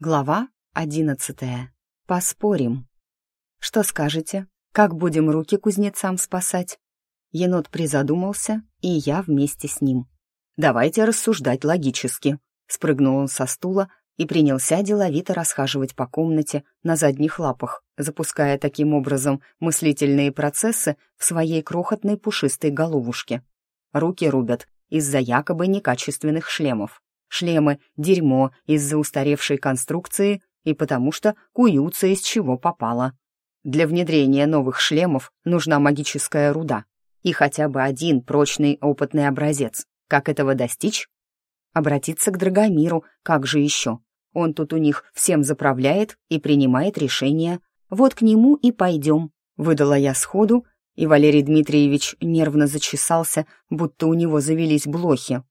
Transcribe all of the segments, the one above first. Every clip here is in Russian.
Глава одиннадцатая. Поспорим. Что скажете? Как будем руки кузнецам спасать? Енот призадумался, и я вместе с ним. Давайте рассуждать логически. Спрыгнул он со стула и принялся деловито расхаживать по комнате на задних лапах, запуская таким образом мыслительные процессы в своей крохотной пушистой головушке. Руки рубят из-за якобы некачественных шлемов. Шлемы — дерьмо из-за устаревшей конструкции и потому что куются из чего попало. Для внедрения новых шлемов нужна магическая руда и хотя бы один прочный опытный образец. Как этого достичь? Обратиться к Драгомиру, как же еще? Он тут у них всем заправляет и принимает решения. Вот к нему и пойдем. Выдала я сходу, и Валерий Дмитриевич нервно зачесался, будто у него завелись блохи.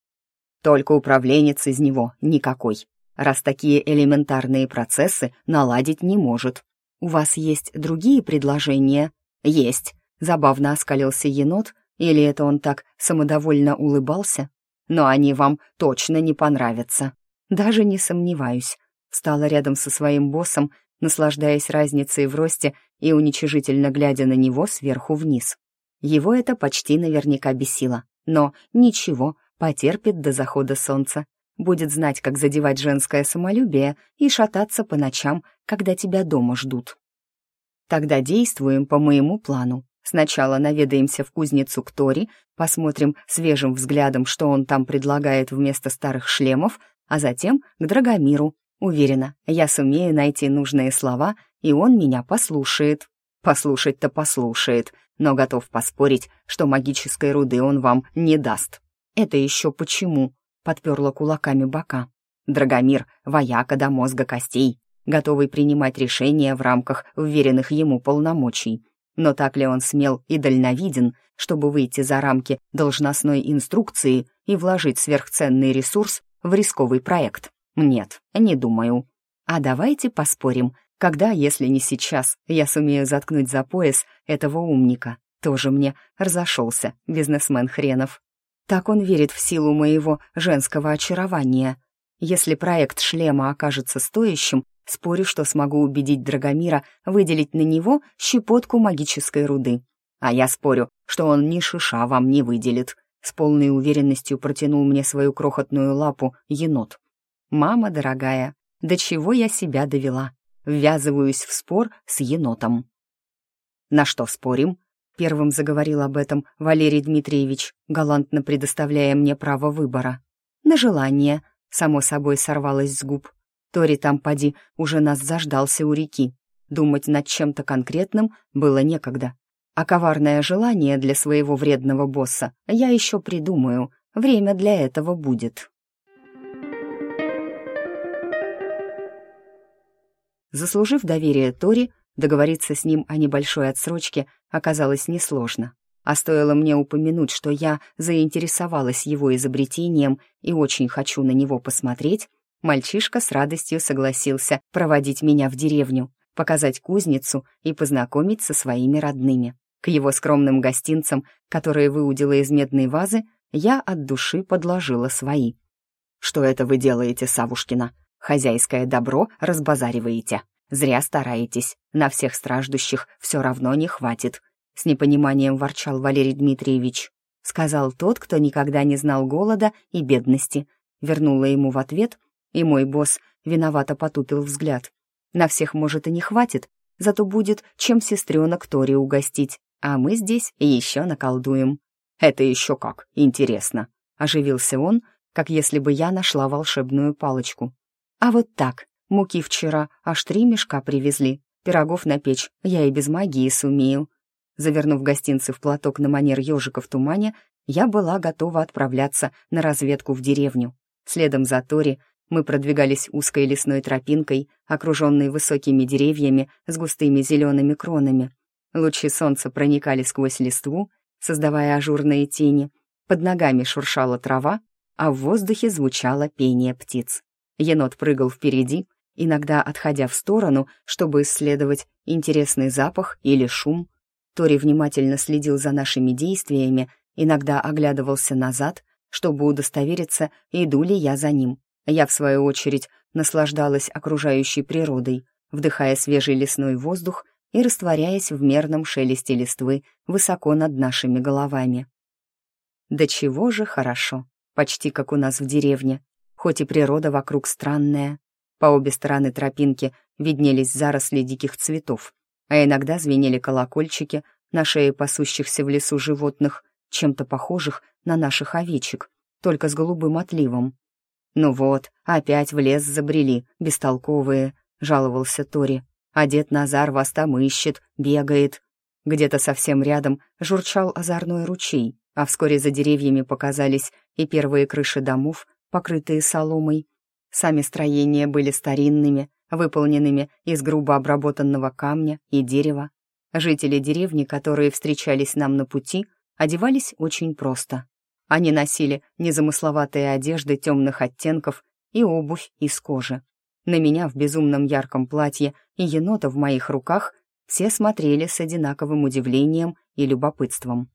Только управленец из него никакой, раз такие элементарные процессы наладить не может. У вас есть другие предложения? Есть. Забавно оскалился енот, или это он так самодовольно улыбался? Но они вам точно не понравятся. Даже не сомневаюсь. Встала рядом со своим боссом, наслаждаясь разницей в росте и уничижительно глядя на него сверху вниз. Его это почти наверняка бесило. Но ничего, потерпит до захода солнца, будет знать, как задевать женское самолюбие и шататься по ночам, когда тебя дома ждут. Тогда действуем по моему плану. Сначала наведаемся в кузницу к Тори, посмотрим свежим взглядом, что он там предлагает вместо старых шлемов, а затем к Драгомиру. Уверена, я сумею найти нужные слова, и он меня послушает. Послушать-то послушает, но готов поспорить, что магической руды он вам не даст. «Это еще почему?» — подперла кулаками бока. Драгомир — вояка до мозга костей, готовый принимать решения в рамках вверенных ему полномочий. Но так ли он смел и дальновиден, чтобы выйти за рамки должностной инструкции и вложить сверхценный ресурс в рисковый проект? Нет, не думаю. А давайте поспорим, когда, если не сейчас, я сумею заткнуть за пояс этого умника. Тоже мне разошелся бизнесмен хренов. Так он верит в силу моего женского очарования. Если проект шлема окажется стоящим, спорю, что смогу убедить Драгомира выделить на него щепотку магической руды. А я спорю, что он ни шиша вам не выделит. С полной уверенностью протянул мне свою крохотную лапу енот. «Мама дорогая, до чего я себя довела? Ввязываюсь в спор с енотом». «На что спорим?» Первым заговорил об этом Валерий Дмитриевич, галантно предоставляя мне право выбора. На желание, само собой, сорвалось с губ. Тори там, поди, уже нас заждался у реки. Думать над чем-то конкретным было некогда. А коварное желание для своего вредного босса я еще придумаю. Время для этого будет. Заслужив доверие Тори, Договориться с ним о небольшой отсрочке оказалось несложно. А стоило мне упомянуть, что я заинтересовалась его изобретением и очень хочу на него посмотреть, мальчишка с радостью согласился проводить меня в деревню, показать кузницу и познакомить со своими родными. К его скромным гостинцам, которые выудила из медной вазы, я от души подложила свои. «Что это вы делаете, Савушкина? Хозяйское добро разбазариваете», Зря стараетесь, на всех страждущих все равно не хватит», — с непониманием ворчал Валерий Дмитриевич. Сказал тот, кто никогда не знал голода и бедности. Вернула ему в ответ, и мой босс виновато потупил взгляд. «На всех, может, и не хватит, зато будет чем сестренок Тори угостить, а мы здесь еще наколдуем». «Это еще как, интересно», — оживился он, как если бы я нашла волшебную палочку. «А вот так, Муки вчера аж три мешка привезли. Пирогов на печь я и без магии сумею. Завернув гостинцы в платок на манер ежика в тумане, я была готова отправляться на разведку в деревню. Следом за Тори мы продвигались узкой лесной тропинкой, окруженной высокими деревьями с густыми зелеными кронами. Лучи солнца проникали сквозь листву, создавая ажурные тени. Под ногами шуршала трава, а в воздухе звучало пение птиц. Енот прыгал впереди, иногда отходя в сторону, чтобы исследовать интересный запах или шум. Тори внимательно следил за нашими действиями, иногда оглядывался назад, чтобы удостовериться, иду ли я за ним. Я, в свою очередь, наслаждалась окружающей природой, вдыхая свежий лесной воздух и растворяясь в мерном шелесте листвы высоко над нашими головами. Да чего же хорошо, почти как у нас в деревне, хоть и природа вокруг странная. По обе стороны тропинки виднелись заросли диких цветов, а иногда звенели колокольчики на шее пасущихся в лесу животных, чем-то похожих на наших овечек, только с голубым отливом. «Ну вот, опять в лес забрели, бестолковые», — жаловался Тори. «А дед Назар вас там ищет, бегает». Где-то совсем рядом журчал озорной ручей, а вскоре за деревьями показались и первые крыши домов, покрытые соломой. Сами строения были старинными, выполненными из грубо обработанного камня и дерева. Жители деревни, которые встречались нам на пути, одевались очень просто. Они носили незамысловатые одежды темных оттенков и обувь из кожи. На меня в безумном ярком платье и енота в моих руках все смотрели с одинаковым удивлением и любопытством.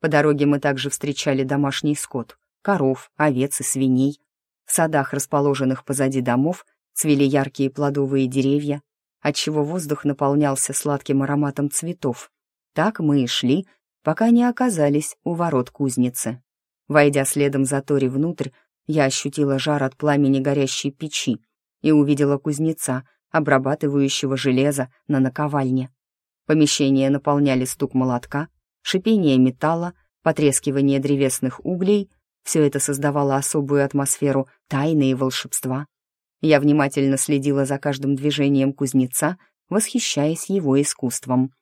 По дороге мы также встречали домашний скот, коров, овец и свиней. В садах, расположенных позади домов, цвели яркие плодовые деревья, отчего воздух наполнялся сладким ароматом цветов. Так мы и шли, пока не оказались у ворот кузницы. Войдя следом за Тори внутрь, я ощутила жар от пламени горящей печи и увидела кузнеца, обрабатывающего железо на наковальне. Помещение наполняли стук молотка, шипение металла, потрескивание древесных углей — все это создавало особую атмосферу тайны и волшебства. Я внимательно следила за каждым движением кузнеца, восхищаясь его искусством.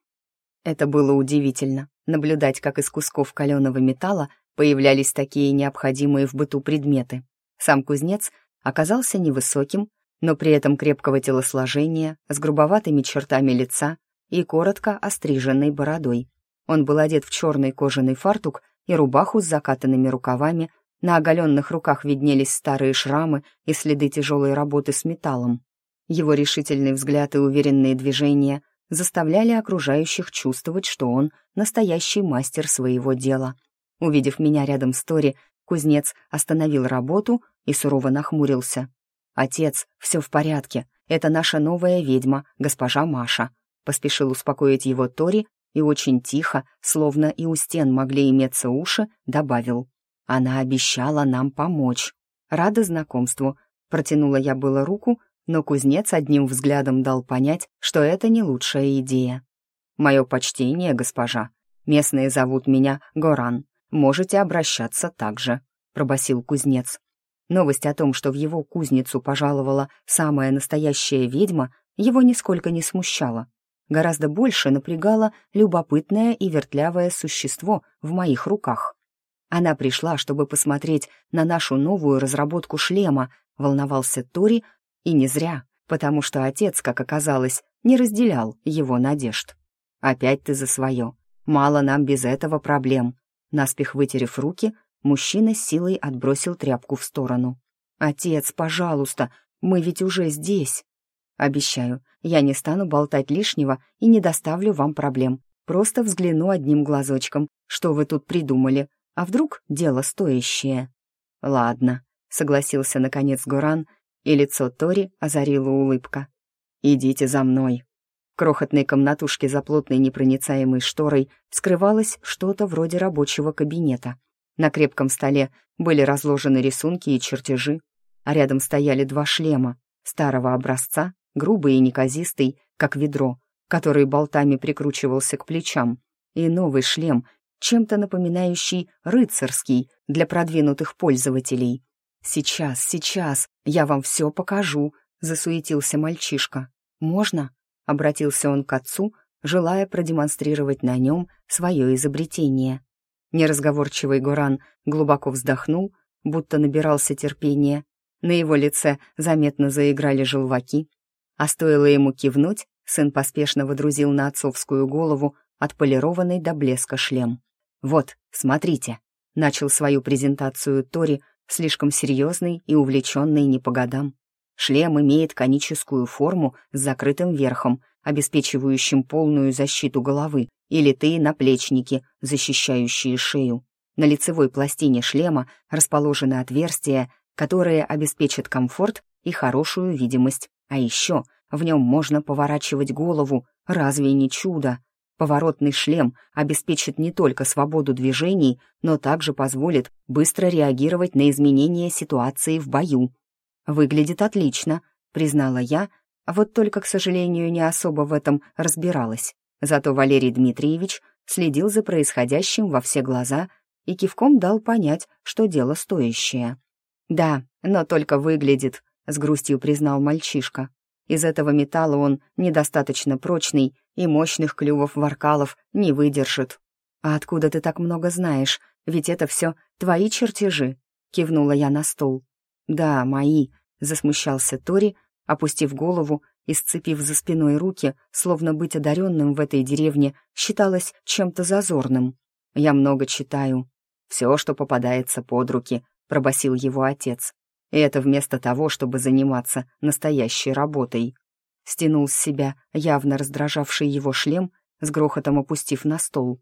Это было удивительно — наблюдать, как из кусков каленого металла появлялись такие необходимые в быту предметы. Сам кузнец оказался невысоким, но при этом крепкого телосложения, с грубоватыми чертами лица и коротко остриженной бородой. Он был одет в черный кожаный фартук и рубаху с закатанными рукавами, на оголенных руках виднелись старые шрамы и следы тяжелой работы с металлом. Его решительный взгляд и уверенные движения заставляли окружающих чувствовать, что он настоящий мастер своего дела — Увидев меня рядом с Тори, кузнец остановил работу и сурово нахмурился. «Отец, все в порядке. Это наша новая ведьма, госпожа Маша», — поспешил успокоить его Тори и очень тихо, словно и у стен могли иметься уши, добавил. «Она обещала нам помочь. Рада знакомству». Протянула я было руку, но кузнец одним взглядом дал понять, что это не лучшая идея. «Мое почтение, госпожа. Местные зовут меня Горан можете обращаться так же», — пробасил кузнец. Новость о том, что в его кузницу пожаловала самая настоящая ведьма, его нисколько не смущала. Гораздо больше напрягало любопытное и вертлявое существо в моих руках. Она пришла, чтобы посмотреть на нашу новую разработку шлема, волновался Тори, и не зря, потому что отец, как оказалось, не разделял его надежд. «Опять ты за свое. Мало нам без этого проблем», Наспех вытерев руки, мужчина силой отбросил тряпку в сторону. «Отец, пожалуйста, мы ведь уже здесь!» «Обещаю, я не стану болтать лишнего и не доставлю вам проблем. Просто взгляну одним глазочком, что вы тут придумали, а вдруг дело стоящее?» «Ладно», — согласился наконец Гуран, и лицо Тори озарила улыбка. «Идите за мной» крохотной комнатушке за плотной непроницаемой шторой скрывалось что-то вроде рабочего кабинета. На крепком столе были разложены рисунки и чертежи, а рядом стояли два шлема, старого образца, грубый и неказистый, как ведро, который болтами прикручивался к плечам, и новый шлем, чем-то напоминающий рыцарский для продвинутых пользователей. «Сейчас, сейчас, я вам все покажу», — засуетился мальчишка. «Можно?» обратился он к отцу, желая продемонстрировать на нем свое изобретение. Неразговорчивый Гуран глубоко вздохнул, будто набирался терпения. На его лице заметно заиграли желваки. А стоило ему кивнуть, сын поспешно водрузил на отцовскую голову отполированный до блеска шлем. «Вот, смотрите», — начал свою презентацию Тори, слишком серьезный и увлеченный не по годам. Шлем имеет коническую форму с закрытым верхом, обеспечивающим полную защиту головы, и литые наплечники, защищающие шею. На лицевой пластине шлема расположены отверстия, которые обеспечат комфорт и хорошую видимость. А еще в нем можно поворачивать голову. Разве не чудо? Поворотный шлем обеспечит не только свободу движений, но также позволит быстро реагировать на изменения ситуации в бою. «Выглядит отлично», — признала я, вот только, к сожалению, не особо в этом разбиралась. Зато Валерий Дмитриевич следил за происходящим во все глаза и кивком дал понять, что дело стоящее. «Да, но только выглядит», — с грустью признал мальчишка. Из этого металла он недостаточно прочный и мощных клювов варкалов не выдержит. «А откуда ты так много знаешь? Ведь это все твои чертежи», — кивнула я на стол. «Да, мои», — засмущался Тори, опустив голову и сцепив за спиной руки, словно быть одаренным в этой деревне считалось чем-то зазорным. «Я много читаю. Все, что попадается под руки», — пробасил его отец. И это вместо того, чтобы заниматься настоящей работой. Стянул с себя явно раздражавший его шлем, с грохотом опустив на стол.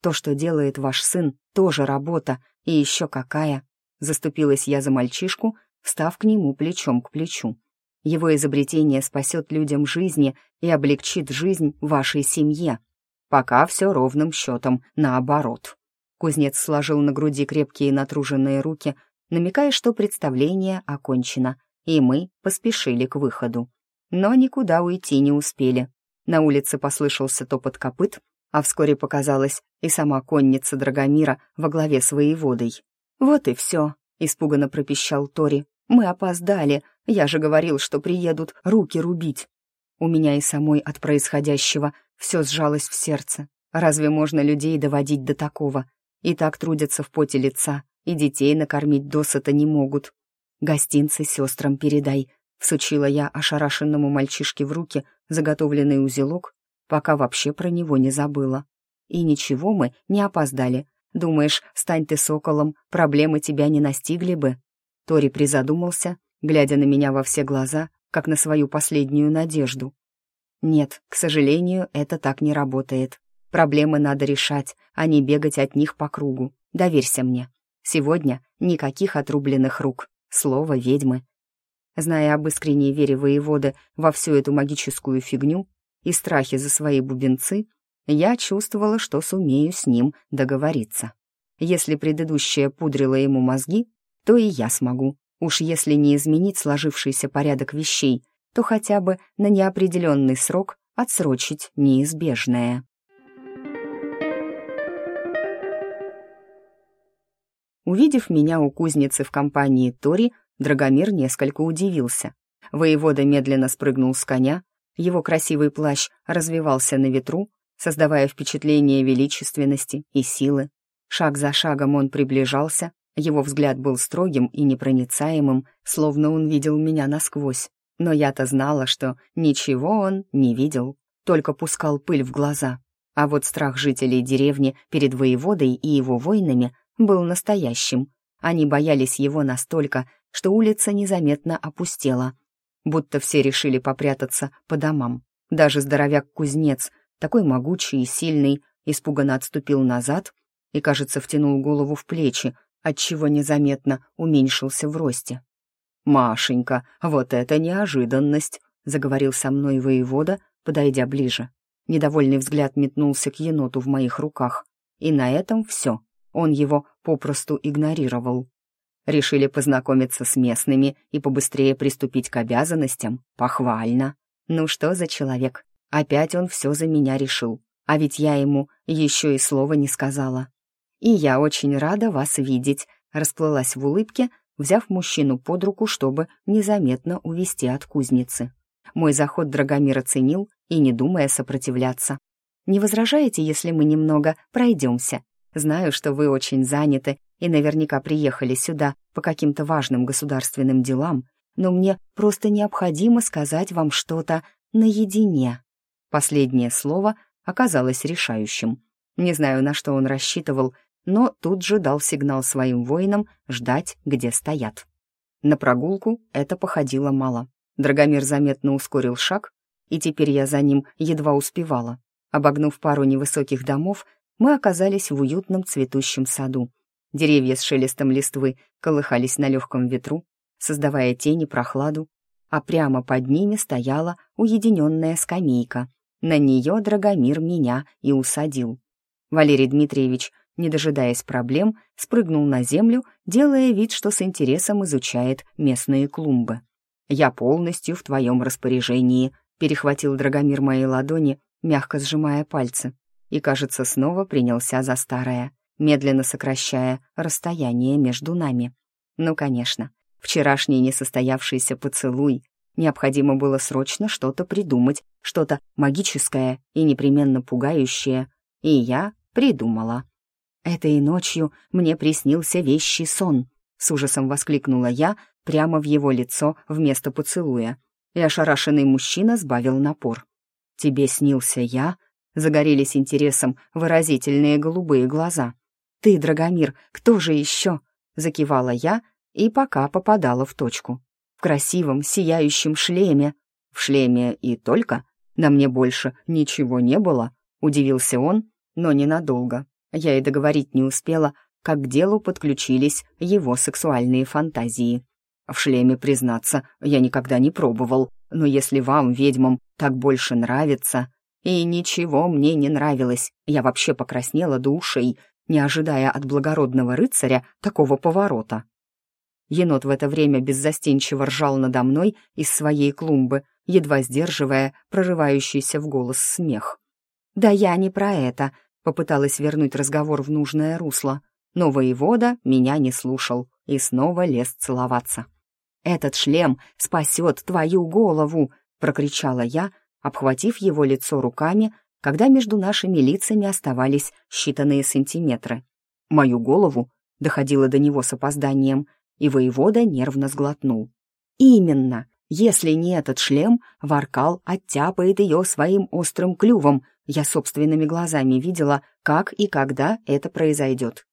«То, что делает ваш сын, тоже работа, и еще какая!» Заступилась я за мальчишку, встав к нему плечом к плечу. Его изобретение спасет людям жизни и облегчит жизнь вашей семье. Пока все ровным счетом наоборот. Кузнец сложил на груди крепкие натруженные руки, намекая, что представление окончено, и мы поспешили к выходу. Но никуда уйти не успели. На улице послышался топот копыт, а вскоре показалась и сама конница Драгомира во главе с воеводой. «Вот и все», — испуганно пропищал Тори. «Мы опоздали. Я же говорил, что приедут руки рубить». У меня и самой от происходящего все сжалось в сердце. Разве можно людей доводить до такого? И так трудятся в поте лица, и детей накормить досыта не могут. Гостинцы сестрам передай, всучила я ошарашенному мальчишке в руки заготовленный узелок, пока вообще про него не забыла. И ничего мы не опоздали. Думаешь, стань ты соколом, проблемы тебя не настигли бы? Тори призадумался, глядя на меня во все глаза, как на свою последнюю надежду. Нет, к сожалению, это так не работает. Проблемы надо решать, а не бегать от них по кругу. Доверься мне. Сегодня никаких отрубленных рук, слово ведьмы. Зная об искренней вере воеводы во всю эту магическую фигню и страхе за свои бубенцы, я чувствовала, что сумею с ним договориться. Если предыдущая пудрила ему мозги, то и я смогу. Уж если не изменить сложившийся порядок вещей, то хотя бы на неопределенный срок отсрочить неизбежное. Увидев меня у кузницы в компании Тори, Драгомир несколько удивился. Воевода медленно спрыгнул с коня, его красивый плащ развивался на ветру, создавая впечатление величественности и силы. Шаг за шагом он приближался, его взгляд был строгим и непроницаемым, словно он видел меня насквозь. Но я-то знала, что ничего он не видел, только пускал пыль в глаза. А вот страх жителей деревни перед воеводой и его воинами был настоящим. Они боялись его настолько, что улица незаметно опустела, будто все решили попрятаться по домам. Даже здоровяк-кузнец, такой могучий и сильный, испуганно отступил назад и, кажется, втянул голову в плечи, отчего незаметно уменьшился в росте. «Машенька, вот это неожиданность!» — заговорил со мной воевода, подойдя ближе. Недовольный взгляд метнулся к еноту в моих руках. И на этом все. Он его попросту игнорировал. Решили познакомиться с местными и побыстрее приступить к обязанностям? Похвально. Ну что за человек? Опять он все за меня решил. А ведь я ему еще и слова не сказала. «И я очень рада вас видеть», — расплылась в улыбке, взяв мужчину под руку, чтобы незаметно увести от кузницы. Мой заход Драгомир оценил и не думая сопротивляться. «Не возражаете, если мы немного пройдемся? Знаю, что вы очень заняты и наверняка приехали сюда по каким-то важным государственным делам, но мне просто необходимо сказать вам что-то наедине». Последнее слово оказалось решающим. Не знаю, на что он рассчитывал, но тут же дал сигнал своим воинам ждать, где стоят. На прогулку это походило мало. Драгомир заметно ускорил шаг, и теперь я за ним едва успевала. Обогнув пару невысоких домов, мы оказались в уютном цветущем саду. Деревья с шелестом листвы колыхались на легком ветру, создавая тени, прохладу а прямо под ними стояла уединенная скамейка. На нее Драгомир меня и усадил. Валерий Дмитриевич, не дожидаясь проблем, спрыгнул на землю, делая вид, что с интересом изучает местные клумбы. «Я полностью в твоем распоряжении», — перехватил Драгомир мои ладони, мягко сжимая пальцы, и, кажется, снова принялся за старое, медленно сокращая расстояние между нами. Ну, конечно, вчерашний несостоявшийся поцелуй. Необходимо было срочно что-то придумать, что-то магическое и непременно пугающее, и я придумала. «Этой ночью мне приснился вещий сон», — с ужасом воскликнула я прямо в его лицо вместо поцелуя, и ошарашенный мужчина сбавил напор. «Тебе снился я?» — загорелись интересом выразительные голубые глаза. «Ты, Драгомир, кто же еще?» — закивала я и пока попадала в точку. В красивом, сияющем шлеме. В шлеме и только? На мне больше ничего не было, удивился он, но ненадолго. Я и договорить не успела, как к делу подключились его сексуальные фантазии. В шлеме, признаться, я никогда не пробовал, но если вам, ведьмам, так больше нравится... И ничего мне не нравилось, я вообще покраснела до ушей, не ожидая от благородного рыцаря такого поворота. Енот в это время беззастенчиво ржал надо мной из своей клумбы, едва сдерживая прорывающийся в голос смех. «Да я не про это», — попыталась вернуть разговор в нужное русло, но воевода меня не слушал и снова лез целоваться. «Этот шлем спасет твою голову!» — прокричала я, обхватив его лицо руками когда между нашими лицами оставались считанные сантиметры. Мою голову доходило до него с опозданием, и воевода нервно сглотнул. «Именно! Если не этот шлем, Варкал оттяпает ее своим острым клювом. Я собственными глазами видела, как и когда это произойдет.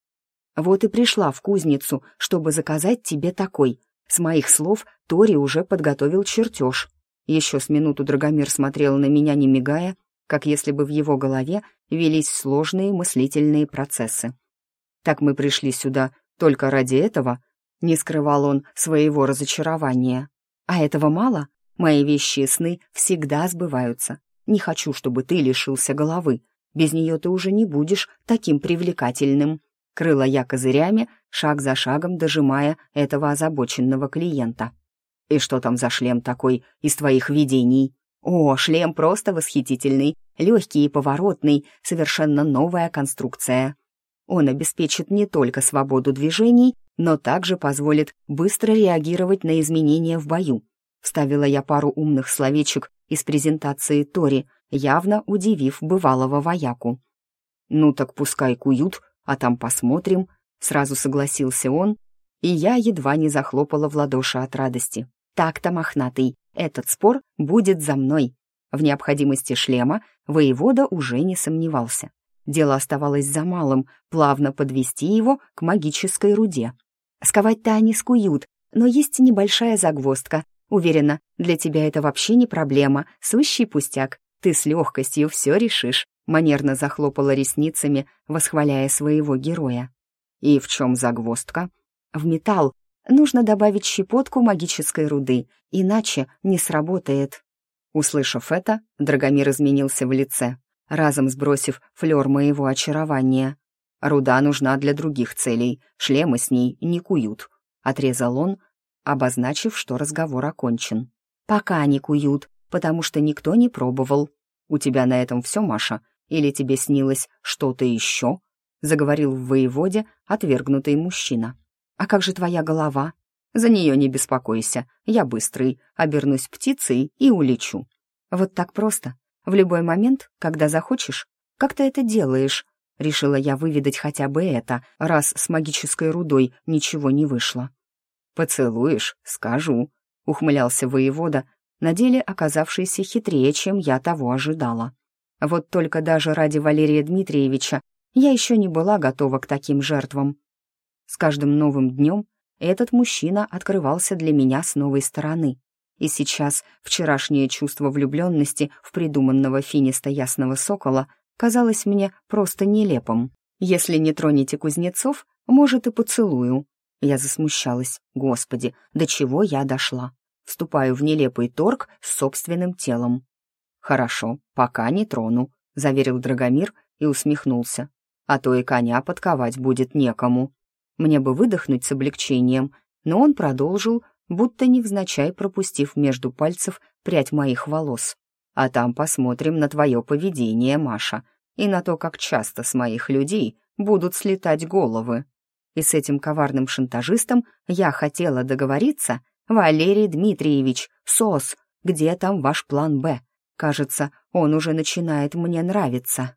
Вот и пришла в кузницу, чтобы заказать тебе такой. С моих слов Тори уже подготовил чертеж. Еще с минуту Драгомир смотрел на меня, не мигая, как если бы в его голове велись сложные мыслительные процессы. «Так мы пришли сюда только ради этого?» Не скрывал он своего разочарования. «А этого мало? Мои вещи и сны всегда сбываются. Не хочу, чтобы ты лишился головы. Без нее ты уже не будешь таким привлекательным». Крыла я козырями, шаг за шагом дожимая этого озабоченного клиента. «И что там за шлем такой из твоих видений?» О, шлем просто восхитительный, легкий и поворотный, совершенно новая конструкция. Он обеспечит не только свободу движений, но также позволит быстро реагировать на изменения в бою. Вставила я пару умных словечек из презентации Тори, явно удивив бывалого вояку. «Ну так пускай куют, а там посмотрим», — сразу согласился он, и я едва не захлопала в ладоши от радости. «Так-то, мохнатый, этот спор будет за мной. В необходимости шлема воевода уже не сомневался. Дело оставалось за малым, плавно подвести его к магической руде. Сковать-то они скуют, но есть небольшая загвоздка. Уверена, для тебя это вообще не проблема, сущий пустяк. Ты с легкостью все решишь. Манерно захлопала ресницами, восхваляя своего героя. И в чем загвоздка? В металл Нужно добавить щепотку магической руды, иначе не сработает. Услышав это, Драгомир изменился в лице, разом сбросив флёр моего очарования. «Руда нужна для других целей, шлемы с ней не куют», — отрезал он, обозначив, что разговор окончен. «Пока не куют, потому что никто не пробовал. У тебя на этом все, Маша? Или тебе снилось что-то еще?» — заговорил в воеводе отвергнутый мужчина. «А как же твоя голова?» «За нее не беспокойся, я быстрый, обернусь птицей и улечу». «Вот так просто. В любой момент, когда захочешь, как ты это делаешь?» Решила я выведать хотя бы это, раз с магической рудой ничего не вышло. «Поцелуешь, скажу», — ухмылялся воевода, на деле оказавшийся хитрее, чем я того ожидала. Вот только даже ради Валерия Дмитриевича я еще не была готова к таким жертвам. С каждым новым днем этот мужчина открывался для меня с новой стороны. И сейчас вчерашнее чувство влюбленности в придуманного финиста ясного сокола казалось мне просто нелепым. Если не тронете кузнецов, может, и поцелую. Я засмущалась. Господи, до чего я дошла? вступаю в нелепый торг с собственным телом. «Хорошо, пока не трону», — заверил Драгомир и усмехнулся. «А то и коня подковать будет некому». Мне бы выдохнуть с облегчением, но он продолжил, будто невзначай пропустив между пальцев прядь моих волос. «А там посмотрим на твое поведение, Маша, и на то, как часто с моих людей будут слетать головы». И с этим коварным шантажистом я хотела договориться. «Валерий Дмитриевич, СОС, где там ваш план «Б»?» Кажется, он уже начинает мне нравиться.